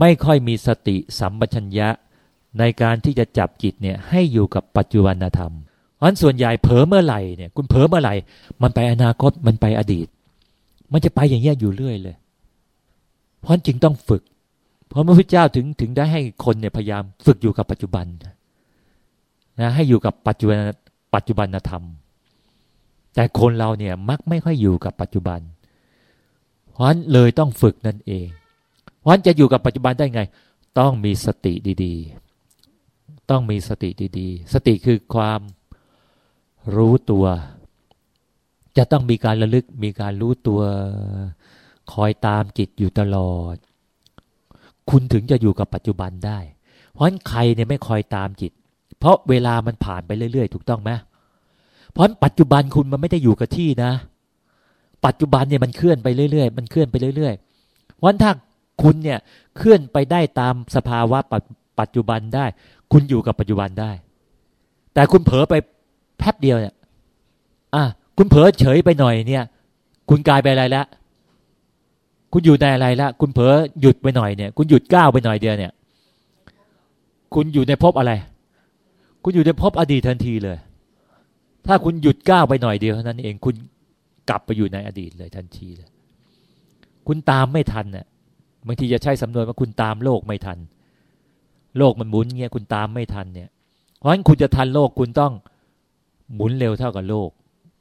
ไม่ค่อยมีสติสัมปชัญญะ ในการที่จะจับจิตเนี่ยให้อยู่กับปัจจุบันธรรมเพราะส่วนใหญ่เผลอเมื่อไหร่เนี่ย คุณเผลอเมื่อไหร่ มันไปอนาคตมันไปอดีต มันจะไปอย่างเงี้ยอยู่เรื่อยเลย เพราะจึงต้องฝึก เพราะพระพุทธเจ้าถึงถึงได้ให้คนเนี่ยพยายามฝึกอยู่กับปัจจุบันนะให้อยู่กับปัจจุบันปัจจุบันธรรม แต่คนเราเนี่ยมักไม่ค่อยอยู่กับปัจจุบัน เพราะฉะนั้นเลยต้องฝึกนั่นเอง เพราะฉะนั้นจะอยู่กับปัจจุบันได้ไง ต้องมีสติดีๆ ต้องมีสติดีๆ สติคือความรู้ตัว จะต้องมีการระลึกมีการรู้ตัว คอยตามจิตอยู่ตลอด คุณถึงจะอยู่กับปัจจุบันได้ เพราะฉะนั้นใครเนี่ยไม่คอยตามจิต เพราะเวลามันผ่านไปเรื่อยๆ ถูกต้องไหมเพราะปัจจุบันคุณมันไม่ได้อยู่กับที่นะ ปัจจุบันเนี่ยมันเคลื่อนไปเรื่อยๆ มันเคลื่อนไปเรื่อยๆวันถ้า คุณเนี่ยเคลื่อนไปได้ตามสภาวะปัจจุบันได้ คุณอยู่กับปัจจุบันได้ แต่คุณเผลอไปแป๊บเดียวเนี่ยอะคุณเผลอเฉยไปหน่อยเนี่ย คุณกลายไปอะไรละคุณอยู่ในอะไรละคุณเผลอหยุดไปหน่อยเนี่ย คุณหยุดก้าวไปหน่อยเดียวเนี่ย คุณอยู่ในภพอะไร คุณอยู่ในภพอดีตทันทีเลย ถ้าคุณหยุดก้าวไปหน่อยเดียวเท่านั้นเองคุณกลับไปอยู่ในอดีตเลยทันทีเลย คุณตามไม่ทันเนี่ย บางทีจะใช้สำนวนว่าคุณตามโลกไม่ทัน โลกมันหมุนเงี้ยคุณตามไม่ทันเนี่ย เพราะฉะนั้นคุณจะทันโลกคุณต้องหมุนเร็วเท่ากับโลก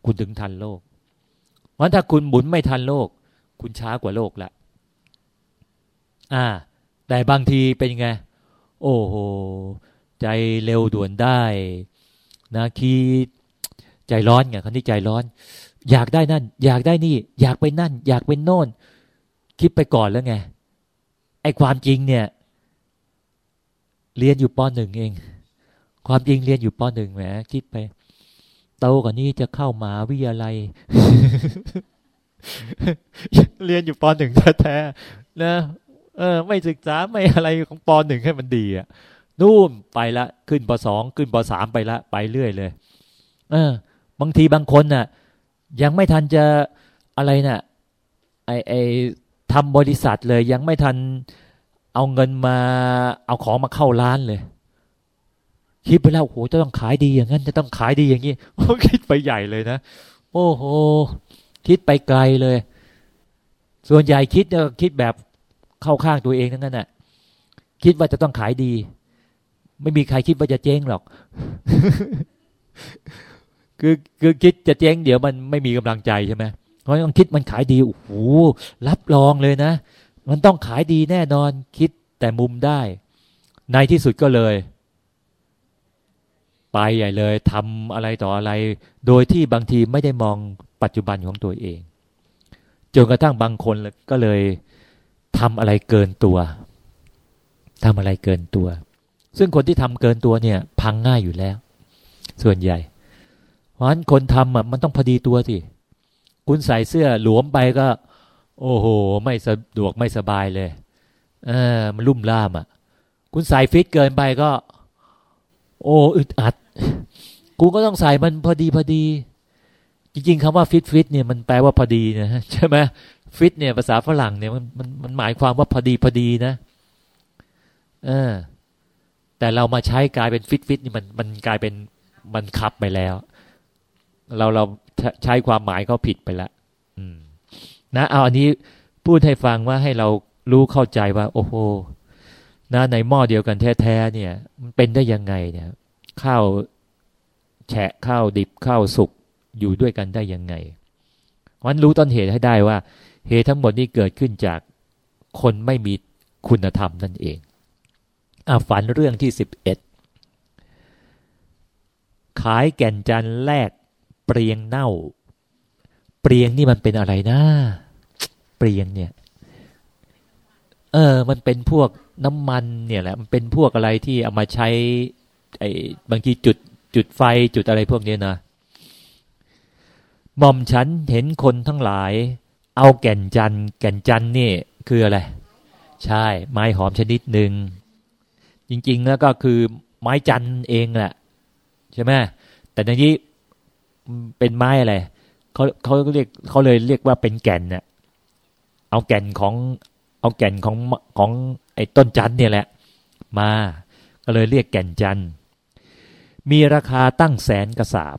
คุณถึงทันโลก เพราะถ้าคุณหมุนไม่ทันโลก คุณช้ากว่าโลกละอ่า แต่บางทีเป็นไง โอ้โห ใจเร็วด่วนได้นะคีใจร้อนไงคนที่ใจร้อน อยากได้นั่น อยากได้นี่ อยากไปนั่น อยากเป็นโน่น คิดไปก่อนแล้วไง ไอ้ความจริงเนี่ย เรียนอยู่ปหนึ่งเอง ความจริงเรียนอยู่ปหนึ่งแหมคิดไป โตกว่านี้จะเข้ามาวิทยาลัย เรียนอยู่ปหนึ่งแท้ๆนะเออ ไม่ศึกษาไม่อะไรของปหนึ่งให้มันดีอะนู่นไปละขึ้นปสองขึ้นปสามไปละ ไปเรื่อยเลย เออ บางทีบางคนน่ะ ยังไม่ทันจะอะไรน่ะไอไอ ทำบริษัทเลย ยังไม่ทันเอาเงินมาเอาของมาเข้าร้านเลย คิดไปแล้วโอ้โหจะต้องขายดีอย่างนั้นจะต้องขายดีอย่างนี้คิดไปใหญ่เลยนะโอ้โหคิดไปไกลเลย ส่วนใหญ่คิดก็คิดแบบเข้าข้างตัวเองทั้งนั้นแหะคิดว่าจะต้องขายดี ไม่มีใครคิดว่าจะเจ๊งหรอก คือคือคิดจะเจ๊งเดี๋ยวมันไม่มีกำลังใจใช่ไหม เพราะต้องคิดมันขายดีโอ้โหรับรองเลยนะ มันต้องขายดีแน่นอนคิดแต่มุมได้ ในที่สุดก็เลย ไปใหญ่เลยทำอะไรต่ออะไร โดยที่บางทีไม่ได้มองปัจจุบันของตัวเองจนกระทั่งบางคนก็เลยทำอะไรเกินตัวทำอะไรเกินตัว ซึ่งคนที่ทำเกินตัวเนี่ย พังง่ายอยู่แล้ว ส่วนใหญ่ เพราะฉะนั้นคนทำอะมันต้องพอดีตัวสิ คุณใส่เสื้อหลวมไปก็ โอ้โห ไม่สะดวกไม่สบายเลย เออ มันรุ่มร่ามอะ คุณใส่ฟิตเกินไปก็ โอ้อึดอัดกูก็ต้องใส่มันพอดีพอดี จริง ๆคำว่าฟิตฟิตเนี่ยมันแปลว่าพอดีนะใช่ไหมฟิตเนี่ยภาษาฝรั่งเนี่ยมันมันมันหมายความว่าพอดีพอดีนะ เออ แต่เรามาใช้กลายเป็นฟิตฟิตนี่มันมันกลายเป็นมันคับไปแล้ว เราเราใช้ความหมายเขาผิดไปแล้วนะเอาอันนี้พูดให้ฟังว่าให้เรารู้เข้าใจว่า โอ้โหนะในหม้อเดียวกันแท้ๆเนี่ย มันเป็นได้ยังไงเนี่ยข้าวแฉะข้าวดิบข้าวสุกอยู่ด้วยกันได้ยังไงวันรู้ต้นเหตุให้ได้ว่า เหตุทั้งหมดนี้เกิดขึ้นจากคนไม่มีคุณธรรมนั่นเองอฝันเรื่องที่สิบเอ็ดขายแก่นจันแรก เปรียงเน่า เปรียงนี่มันเป็นอะไรนะเปรียงเนี่ย เออ มันเป็นพวกน้ำมันเนี่ยแหละ มันเป็นพวกอะไรที่เอามาใช้ ไอ้บางทีจุดจุดไฟจุดอะไรพวกนี้นะหม่อมฉันเห็นคนทั้งหลาย เอาแก่นจันแก่นจันนี่คืออะไร ใช่ ไม้หอมชนิดหนึ่งจริงๆแล้วก็คือไม้จันเองแหละใช่ไหมแต่ในนี้ เป็นไม้อะไรเขาเขาเรียกเขาเลยเรียกว่าเป็นแก่นเนี่ยเอาแก่นของ เอาแก่นของของไอ้ต้นจันเนี่ยแหละ มา ก็เลยเรียกแก่นจันมีราคาตั้งแสนกระสาบ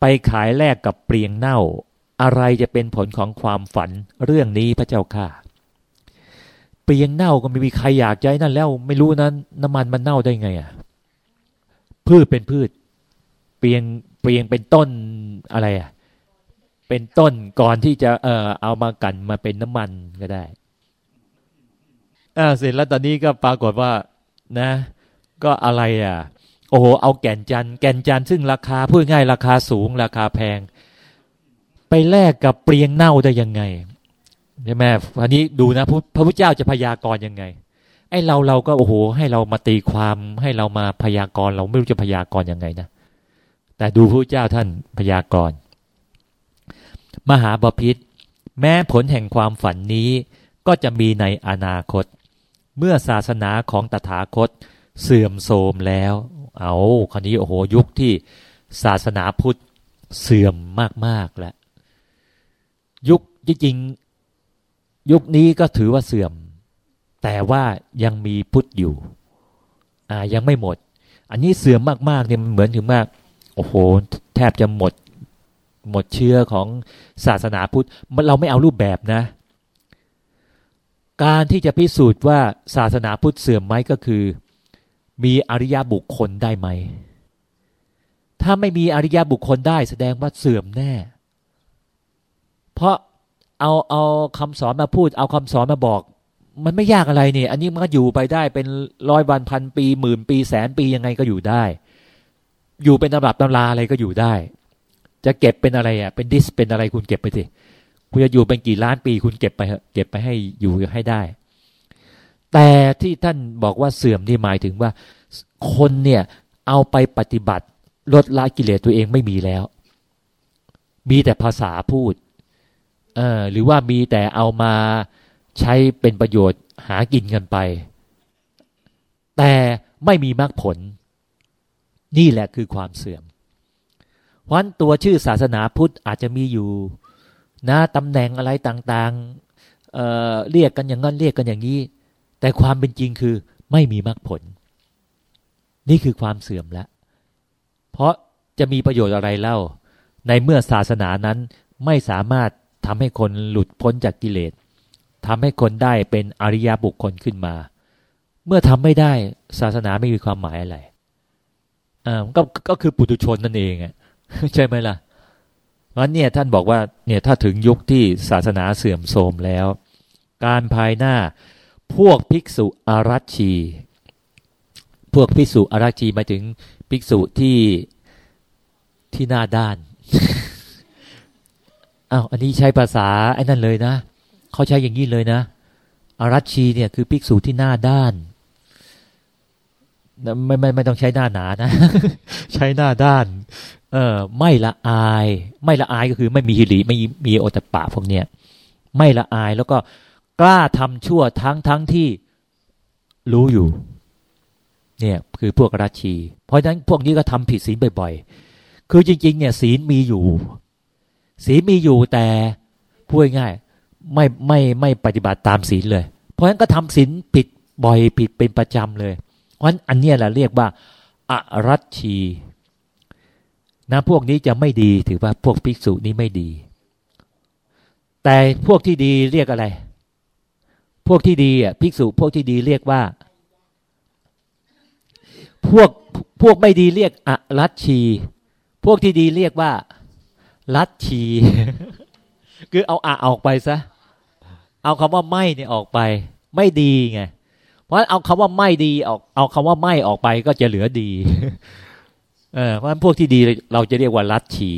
ไปขายแลกกับเปลียงเน่า อะไรจะเป็นผลของความฝันเรื่องนี้พระเจ้าค่ะ เปลียงเน่าก็ไม่มีใครอยากใจนั่นแล้ว ไม่รู้นั้นน้ำมันมันเน่าได้ไงอะพืชเป็นพืช เปลียง เปลียงเป็นต้นอะไรอะเป็นต้นก่อนที่จะเออเอามากันมาเป็นน้ำมันก็ได้อ่าเสร็จแล้วตอนนี้ก็ปรากฏว่านะ ก็อะไรอะ โอ้โหเอาแก่นจันแก่นจันซึ่งราคาพูดง่ายราคาสูง ราคาแพง ไปแลกกับเปลียงเน่าได้ยังไงใช่ไหมอันนี้ดูนะพระพุทธเจ้าจะพยากรณ์ยังไงไอ้เราเราก็โอ้โห ให้เรามาตีความให้เรามาพยากรณ์เราไม่รู้จะพยากรณ์ยังไงนะ แต่ดูพระเจ้าท่านพยากรณ์มหาบพิษแม้ผลแห่งความฝันนี้ก็จะมีในอนาคต เมื่อศาสนาของตถาคตเสื่อมโทรมแล้ว เอาคราวนี้โอ้โหยุคที่ศาสนาพุทธเสื่อมมากๆแล้วยุคจริงยุคนี้ก็ถือว่าเสื่อม แต่ว่ายังมีพุทธอยู่ อ่ายังไม่หมด อันนี้เสื่อมมากๆเนี่ยมันเหมือนถึงมาก โอ้โห แทบจะหมด หมดเชื้อของศาสนาพุทธเราไม่เอารูปแบบนะ การที่จะพิสูจน์ว่าศาสนาพุทธเสื่อมไหมก็คือ มีอริยบุคคลได้ไหม ถ้าไม่มีอริยบุคคลได้แสดงว่าเสื่อมแน่ เพราะเอาเอาคำสอนมาพูด เอาคำสอนมาบอก มันไม่ยากอะไรเนี่ยอันนี้มันก็อยู่ไปได้เป็นร้อยวันพันปีหมื่นปีแสนปียังไงก็อยู่ได้ อยู่เป็นตำรับตำราอะไรก็อยู่ได้ จะเก็บเป็นอะไรอะ เป็นดิสเป็นอะไรคุณเก็บไปสิคุณจะอยู่เป็นกี่ล้านปี คุณเก็บไปเก็บไปให้อยู่ให้ได้ แต่ที่ท่านบอกว่าเสื่อมนี่หมายถึงว่า คนเนี่ย เอาไปปฏิบัติลดละกิเลสตัวเองไม่มีแล้ว มีแต่ภาษาพูดเออหรือว่ามีแต่เอามาใช้เป็นประโยชน์หากินกันไป แต่ไม่มีมรรคผล นี่แหละคือความเสื่อมเพราะตัวชื่อศาสนาพุทธอาจจะมีอยู่นะตำแหน่งอะไรต่างๆเเรียกกันอย่างนั้นเรียกกันอย่างนี้ แต่ความเป็นจริงคือไม่มีมรรคผล นี่คือความเสื่อมล้วเพราะจะมีประโยชน์อะไรเล่า ในเมื่อศาสนานั้นไม่สามารถทำให้คนหลุดพ้นจากกิเลสทำให้คนได้เป็นอริยบุคคลขึ้นมา เมื่อทำไม่ได้ศาสนาไม่มีความหมายอะไร อ่าก็ก็คือปุถุชนนั่นเองอะใช่ไหมล่ะวันเนี่ยท่านบอกว่าเนี่ยถ้าถึงยุคที่ศาสนาเสื่อมโทรมแล้ว การภายหน้าพวกภิกษุอารัชชีพวกภิกษุอารัชชีมาถึงภิกษุที่ที่หน้าด้านอ้าวอันนี้ใช้ภาษาไอ้นั่นเลยนะเขาใช้อย่างนี้เลยนะอารัชชีเนี่ยคือภิกษุที่หน้าด้าน ไม่ไม่ไม่ต้องใช้หน้าหนานะ ใช้หน้าด้าน เออไม่ละอาย ไม่ละอายก็คือไม่มีหิริไม่มีโอตปะพวกเนี้ยไม่ละอายแล้วก็กล้าทำชั่วทั้งทั้งที่รู้อยู่ เนี่ยคือพวกราชี เพราะฉะนั้นพวกนี้ก็ทำผิดศีลบ่อยๆ คือจริง ๆ เนี่ย ศีลมีอยู่ ศีลมีอยู่แต่พูดง่ายไม่ไม่ไม่ปฏิบัติตามศีลเลย เพราะฉะนั้นก็ทำศีลผิดบ่อยผิดเป็นประจำเลย เพราะฉะนั้นอันนี้แหละเรียกว่าอรัชชีนะพวกนี้จะไม่ดีถือว่าพวกภิกษุนี้ไม่ดี แต่พวกที่ดีเรียกอะไร พวกที่ดีอะภิกษุพวกที่ดีเรียกว่า พวกพวกไม่ดีเรียกอรัชชี พวกที่ดีเรียกว่ารัชชีคือเอาอะออกไปซะ เอาคำว่าไม่เนี่ยออกไป ไม่ดีไง เพราะเอาคำว่าไม่ดีออก เอาคำว่าไม่ออกไปก็จะเหลือดี เออเพราะฉะนั้นพวกที่ดีเราจะเรียกว่าลัทธิ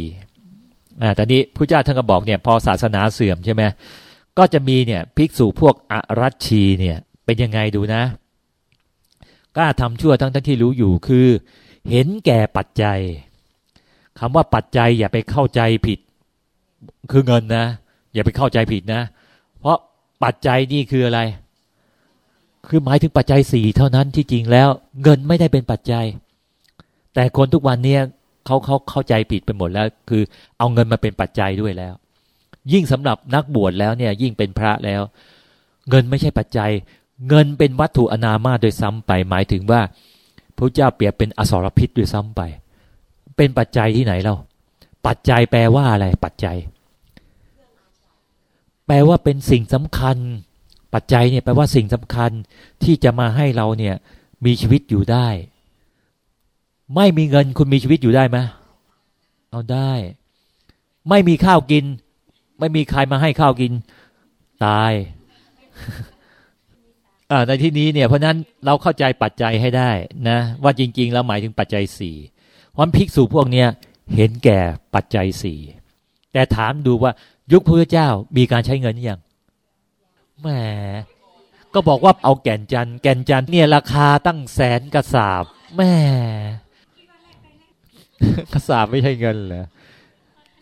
อ่าตอนนี้พระเจ้าท่านก็บอกเนี่ย พอศาสนาเสื่อมใช่ไหมก็จะมีเนี่ยภิกษุพวกอรัชชีเนี่ย เป็นยังไงดูนะกล้าทำชั่วทั้งทั้งที่รู้อยู่คือ เห็นแก่ปัจจัยคำว่าปัจจัยอย่าไปเข้าใจผิด คือเงินนะ อย่าไปเข้าใจผิดนะ เพราะปัจจัยนี่คืออะไร คือหมายถึงปัจจัยสี่เท่านั้นที่จริงแล้ว เงินไม่ได้เป็นปัจจัย แต่คนทุกวันนี้เขาเขาเข้าใจผิดไปหมดแล้ว คือเอาเงินมาเป็นปัจจัยด้วยแล้ว ยิ่งสำหรับนักบวชแล้วเนี่ย ยิ่งเป็นพระแล้ว เงินไม่ใช่ปัจจัย เงินเป็นวัตถุอนามาโดยซ้ำไป หมายถึงว่าพระเจ้าเปรียบเป็นอสรพิษด้วยซ้ำไป เป็นปัจจัยที่ไหนเราปัจจัยแปลว่าอะไรปัจจัย แปลว่าเป็นสิ่งสำคัญ ปัจจัยเนี่ยแปลว่าสิ่งสำคัญที่จะมาให้เราเนี่ย มีชีวิตอยู่ได้ ไม่มีเงินคุณมีชีวิตอยู่ได้ไหมเอาได้ ไม่มีข้าวกิน ไม่มีใครมาให้ข้าวกิน ตายในที่นี้เนี่ยเพราะนั้นเราเข้าใจปัจจัยให้ได้นะ ว่าจริง ๆ แล้วหมายถึงปัจจัยสี่วันภิกษุพวกเนี้ยเห็นแก่ปัจจัยสี่แต่ถามดูว่ายุคพระเจ้ามีการใช้เงินยัง แหมก็บอกว่าเอาแก่นจันแก่นจันเนี่ยราคาตั้งแสนกระสาบแม่กระสาบไม่ใช่เงินเหรอ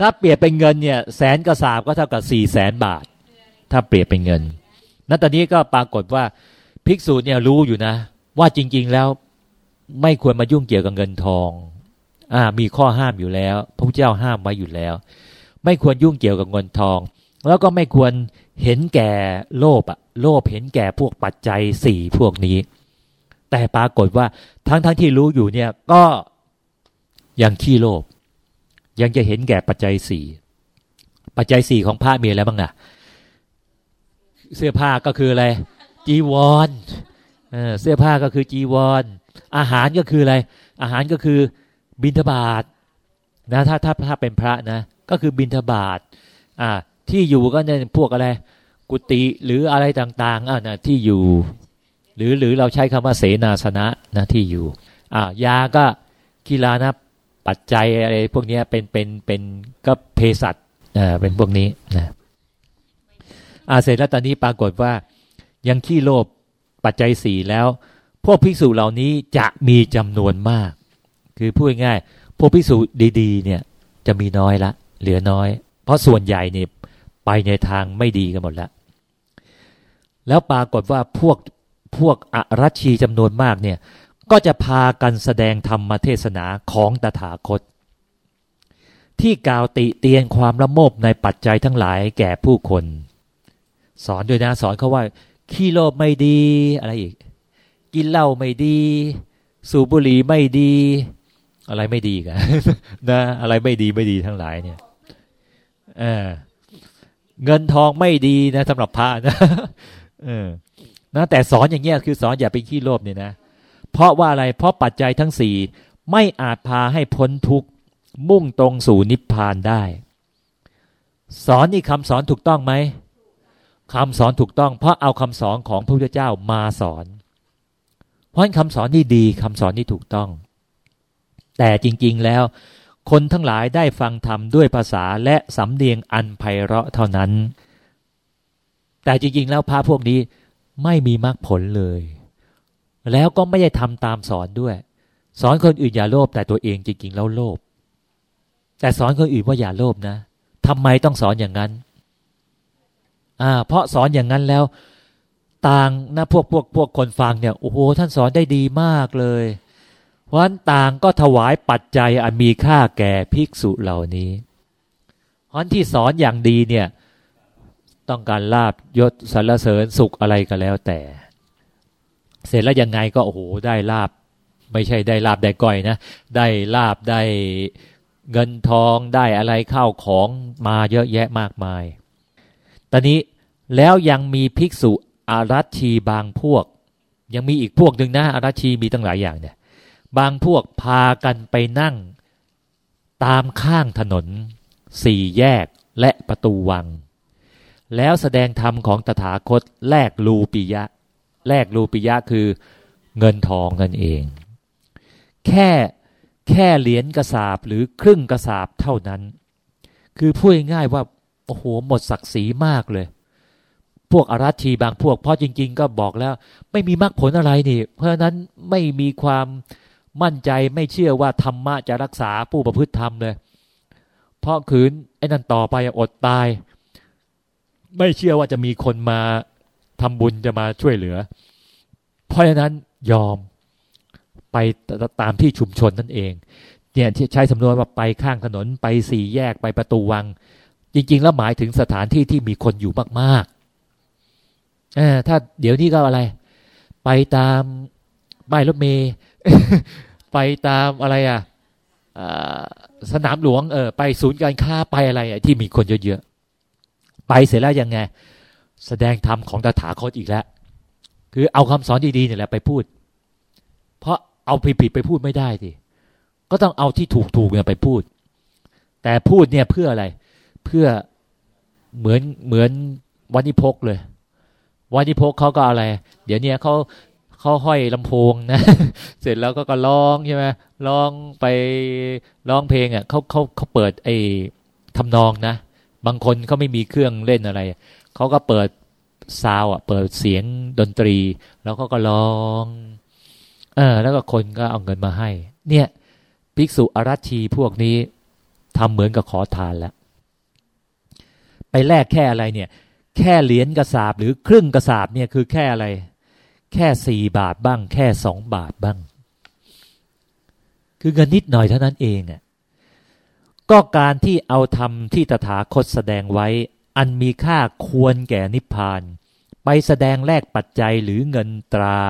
ถ้าเปรียบเป็นเงินเนี่ยแสนกระสาบก็เท่ากับสี่แสนบาท ถ้าเปรียบเป็นเงินนั้นตอนนี้ก็ปรากฏว่าภิกษุเนี่ยรู้อยู่นะ ว่าจริง ๆแล้วไม่ควรมายุ่งเกี่ยวกับเงินทอง อ่า มีข้อห้ามอยู่แล้ว พระพุทธเจ้าห้ามไว้อยู่แล้ว ไม่ควรยุ่งเกี่ยวกับเงินทอง แล้วก็ไม่ควรเห็นแก่โลภอะโลภเห็นแก่พวกปัจจัยสี่พวกนี้ แต่ปรากฏว่าทั้งทั้งที่รู้อยู่เนี่ยก็ยังขี้โลภยังจะเห็นแก่ปัจจัยสี่ปัจจัยสี่ของพระมีอะไรบ้างอะเสื้อผ้าก็คืออะไร จีวรเสื้อผ้าก็คือจีวรอาหารก็คืออะไร อาหารก็คือบิณฑบาตนะถ้าถ้าถ้าเป็นพระนะ ก็คือบิณฑบาตอ่า ที่อยู่ก็เนี่ยพวกอะไร กุฏิหรืออะไรต่างๆอ่านะที่อยู่ หรือหรือเราใช้คำว่าเสนาสนะนะที่อยู่อ่ายาก็กีฬานะปัจจัยอะไรพวกนี้เป็นเป็นเป็นก็เภสัชอ่าเป็นพวกนี้นะอาเสร็จแล้วตอนนี้ปรากฏว่ายังขี้โลภปัจจัยสี่แล้ว พวกภิกษุเหล่านี้จะมีจำนวนมาก คือพูดง่ายพวกภิกษุดีๆ เนี่ยจะมีน้อยละ เหลือน้อย เพราะส่วนใหญ่เนี่ย ไปในทางไม่ดีกันหมดแล้ว แล้วปรากฏว่าพวกพวกอรัชีจำนวนมากเนี่ย ก็จะพากันแสดงธรรมเทศนาของตถาคต ที่กล่าวติเตียนความละโมบในปัจจัยทั้งหลายแก่ผู้คน สอนด้วยนะสอนเขาว่า ขี้โลภไม่ดีอะไรอีก กินเหล้าไม่ดี สูบบุหรี่ไม่ดี อะไรไม่ดีกันนะ อะไรไม่ดีไม่ดีทั้งหลายเนี่ย เออ เงินทองไม่ดีนะสำหรับพระนะเออนะแต่สอนอย่างเงี้ยคือสอนอย่าไปขี้โลภเนี่ยนะ เพราะว่าอะไรเพราะปัจจัยทั้งสี่ไม่อาจพาให้พ้นทุกข์มุ่งตรงสู่นิพพานได้ สอนนี่คำสอนถูกต้องไหมคำสอนถูกต้อง เพราะเอาคำสอนของพระพุทธเจ้ามาสอน เพราะคำสอนนี่ดีคำสอนนี่ถูกต้อง แต่จริง ๆแล้ว คนทั้งหลายได้ฟังธรรมด้วยภาษาและสำเนียงอันไพเราะเท่านั้น แต่จริงๆแล้วพระพวกนี้ไม่มีมรรคผลเลย แล้วก็ไม่ได้ทำตามสอนด้วย สอนคนอื่นอย่าโลภแต่ตัวเองจริงๆแล้วโลภแต่สอนคนอื่นว่าอย่าโลภนะทำไมต้องสอนอย่างนั้นอ่าเพราะสอนอย่างนั้นแล้ว ต่างนะพวกพวกพวกคนฟังเนี่ยโอ้โหท่านสอนได้ดีมากเลย เพราะนั้นต่างก็ถวายปัจจัยอันมีค่าแก่ภิกษุเหล่านี้เพราะที่สอนอย่างดีเนี่ย ต้องการลาบยศสรรเสริญสุขอะไรก็แล้วแต่ เสร็จแล้วยังไงก็โอ้โหได้ลาบ ไม่ใช่ได้ลาบได้ก้อยนะ ได้ลาบได้เงินทองได้อะไรเข้าของมาเยอะแยะมากมาย ตอนนี้แล้วยังมีภิกษุอารัชีบางพวก ยังมีอีกพวกหนึ่งนะอารัชีมีตั้งหลายอย่างเนี่ย บางพวกพากันไปนั่ง ตามข้างถนน สี่แยกและประตูวัง แล้วแสดงธรรมของตถาคตแลกลูปิยะ แลกลูปิยะคือเงินทองนั่นเอง แค่แค่เหรียญกระสาบหรือครึ่งกระสาบเท่านั้น คือพูดง่ายว่าโอ้โหหมดศักดิ์ศรีมากเลย พวกอารัชีบางพวกเพราะจริง ๆ ก็บอกแล้ว ไม่มีมรรคผลอะไรนี่ เพราะนั้นไม่มีความ มั่นใจไม่เชื่อว่าธรรมะจะรักษาผู้ประพฤติธรรมเลย เพราะขืนไอ้นั่นต่อไปอดตาย ไม่เชื่อว่าจะมีคนมาทำบุญจะมาช่วยเหลือ เพราะฉะนั้นยอมไปตามที่ชุมชนนั่นเอง เนี่ยใช้สำนวนว่าไปข้างถนนไปสี่แยกไปประตูวัง จริง ๆ แล้วหมายถึงสถานที่ที่มีคนอยู่มากๆอถ้าเดี๋ยวนี้ก็อะไร ไปตามป้ายรถเมย์ ไปตามอะไรอะสนามหลวงเออไปศูนย์การค้าไปอะไรที่มีคนเยอะๆไปเสร็จแล้วยังไง แสดงธรรมของตถาคตอีกแล้ว คือเอาคำสอนดีๆเนี่ยแหละไปพูด เพราะเอาผิดๆไปพูดไม่ได้สิก็ต้องเอาที่ถูกๆเนี่ยไปพูด แต่พูดเนี่ยเพื่ออะไร เพื่อเหมือนเหมือนวันิพกเลยวันิพกเขาก็อะไร เดี๋ยวนี้เขา เขาห้อยลำโพงนะ เสร็จแล้วก็ก็ร้องใช่ไหมร้องไปร้องเพลงอะเขาเขาเขาเปิดไอ้ทำนองนะ บางคนเขาไม่มีเครื่องเล่นอะไรเขาก็เปิดซาวอะ เปิดเสียงดนตรี แล้วก็ก็ร้องเออแล้วก็คนก็เอาเงินมาให้ เนี่ยภิกษุอารัชีพวกนี้ทำเหมือนกับขอทานแล้วไปแลกแค่อะไรเนี่ย แค่เหรียญกระสาบหรือครึ่งกระสาบเนี่ยคือแค่อะไร แค่สี่บาทบ้าง แค่สองบาทบ้าง คือเงินนิดหน่อยเท่านั้นเองอะก็การที่เอาธรรมที่ตถาคตแสดงไว้ อันมีค่าควรแก่นิพพาน ไปแสดงแลกปัจจัยหรือเงินตรา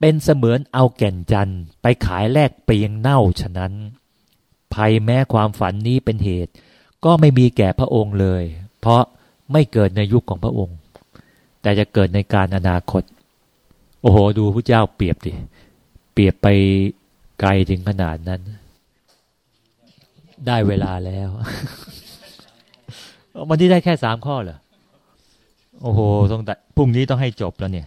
เป็นเสมือนเอาแก่นจันทร์ไปขายแลกเปียงเน่าฉะนั้น ภัยแม้ความฝันนี้เป็นเหตุ ก็ไม่มีแก่พระองค์เลย เพราะไม่เกิดในยุคของพระองค์ แต่จะเกิดในการอนาคต โอ้โห ดูพระเจ้าเปรียบดิ เปรียบไปไกลถึงขนาดนั้น ได้เวลาแล้ววันที่ได้แค่สามข้อเหรอ โอ้โหต้องแต่พรุ่งนี้ต้องให้จบแล้วเนี่ย